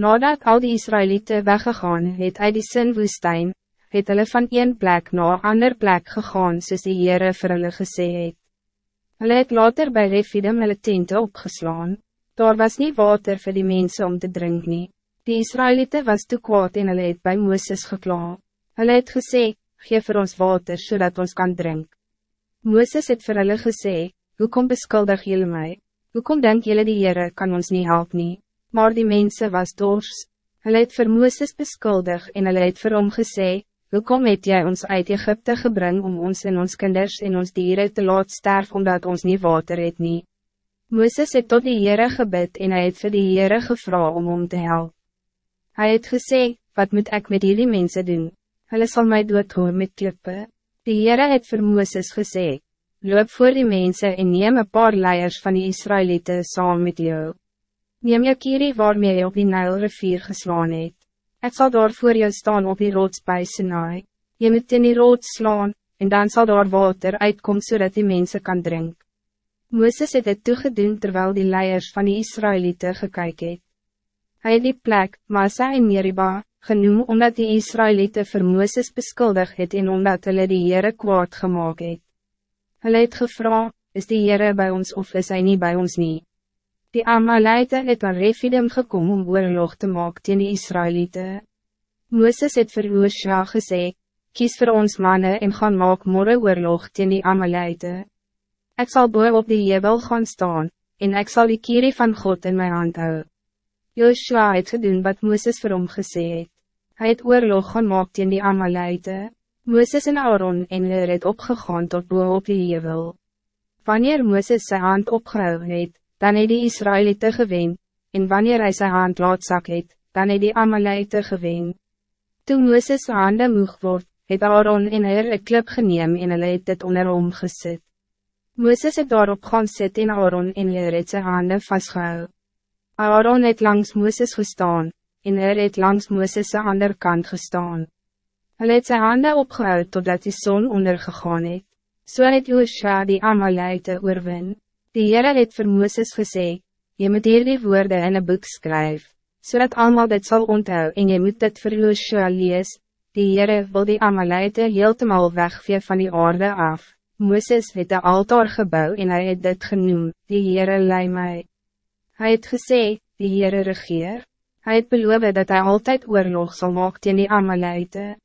Nadat al die Israëlieten weggegaan het uit die Sinwoestijn, het hulle van een plek na een ander plek gegaan soos die Heere vir hulle gesê het. Hulle het later bij Refidim hulle tente opgeslaan, daar was niet water voor die mensen om te drinken. nie. Die Israëlieten was te kwaad en hulle het by Mooses gekla. Hulle het gesê, geef vir ons water zodat ons kan drinken. Mooses het vir hulle gesê, hoekom beskuldig jullie mij? Hoekom denk jullie die Heere kan ons niet helpen? nie? Maar die mensen was dors. Hulle het vir Mooses beskuldig en hulle het vir hom gesê, Hoekom het jy ons uit Egypte gebring om ons en ons kinders en ons dieren te laat sterf omdat ons niet water het nie? Mooses het tot die Heere gebid en hy het vir die Heere gevra om om te helpen. Hij het gesê, wat moet ik met jullie mensen doen? Hulle sal my doodhoor met klippe. Die Heere het vir Mooses gesê, loop voor die mensen en neem een paar leiers van die Israëlieten saam met jou. Neem je kiri waarmee je op die Nijlrivier geslaan het. Ik zal daar voor jou staan op die rots bij Sinai. Je moet in die rots slaan, en dan zal daar water uitkomen zodat die mensen kan drinken. Moeses het het toegedoen terwijl die leiers van die Israëlieten gekyk het. Hy het die plek, Masa en Meriba, genoem omdat die Israëlieten vir Mooses beskuldig het en omdat hulle die Heere kwaad gemaakt het. Hulle het gevra, is die Heere bij ons of is hij niet bij ons niet? Die Amalite het aan Refidim gekom om oorlog te maak teen die Israëlieten. Mooses het vir Oosja gesê, kies voor ons mannen en gaan maak morgen oorlog teen die Amalite. Ik zal boer op die jebel gaan staan, en ik zal die kierie van God in mijn hand hou. Joshua het gedoen wat Mooses vir hom gesê het. Hy het oorlog gaan maak teen die Amalite. Mooses en Aaron en Leer het opgegaan tot boer op die jebel. Wanneer Mooses zijn hand opgehou het, dan het die Israëlieten gewen, en wanneer hij zijn hand laat zak het, dan het die Amalite gewen. Toen Mooses zijn handen moeg word, het Aaron en hy een klip geneem en hulle het dit onder hom gesit. Mooses het daarop gaan sit en Aaron en hy het sy hande vastgehou. Aaron het langs Mooses gestaan, en hy het langs Mooses aan ander kant gestaan. Hulle het sy hande opgehou totdat die zon ondergegaan het. So het Joshua die Amalite oorwin. Die Heere het vir Mooses gesê, Je moet hier die woorden in een boek skryf, zodat allemaal dit zal onthou en je moet dit vir Joshua lees. Die Heere wil die Amalite heeltemal wegvee van die aarde af. Mooses het een altaar gebouw en hij het dit genoem, die Heere lei my. Hy het gesê, die Heere regeer. Hij het beloof dat hij altijd oorlog zal maak teen die Amalite.